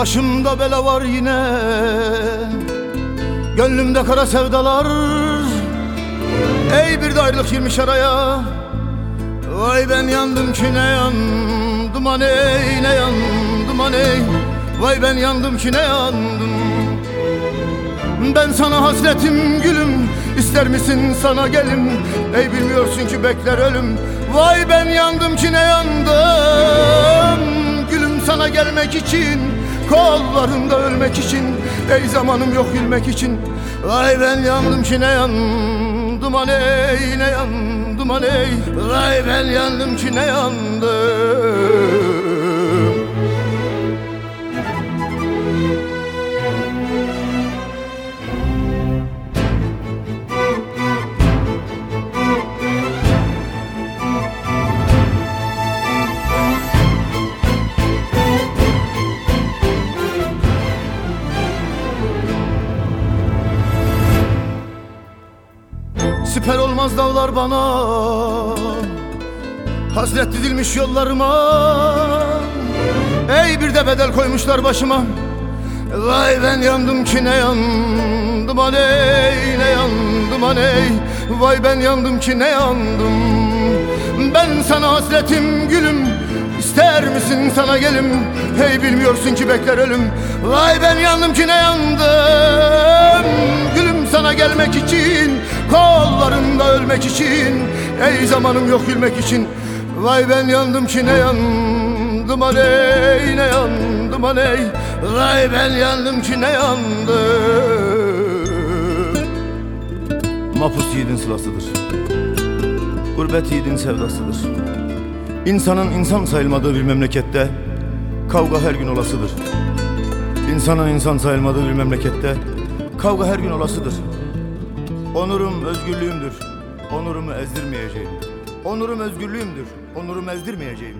Başımda bela var yine. Gönlümde kara sevdalar Ey bir de ayrılık girmiş araya. Vay ben yandım ki ne yandım aney ne yandım aney. Vay ben yandım ki ne yandım. Ben sana hasretim gülüm ister misin sana gelim? Ey bilmiyorsun ki bekler ölüm. Vay ben yandım ki ne yandım? Gülüm sana gelmek için Kollarında ölmek için. Ey zamanım yok gülmek için. Vay ben yandım ki ne yandım aney ne yandım aney Vay ben yandım ki ne yandım Siper olmaz dağlar bana. Hasret dizilmiş yollarıma. Ey bir de bedel koymuşlar başıma. Vay ben yandım ki ne yandım aney ne yandım aney. Vay ben yandım ki ne yandım. Ben sana hasretim gülüm. İster misin sana gelim? Hey bilmiyorsun ki bekler ölüm. Vay ben yandım ki ne yandım Ölmek için Ey zamanım yok gülmek için. Vay ben yandım ki ne yandım aney ne yandım aney Vay ben yandım ki ne yandım. Mapus yiğidin sılasıdır Gurbet yiğidin sevdasıdır. İnsanın insan sayılmadığı bir memlekette Kavga her gün olasıdır. İnsanın insan sayılmadığı bir memlekette Kavga her gün olasıdır. Onurum özgürlüğümdür Onurumu ezdirmeyeceğim Onurum özgürlüğümdür. Onurumu ezdirmeyeceğim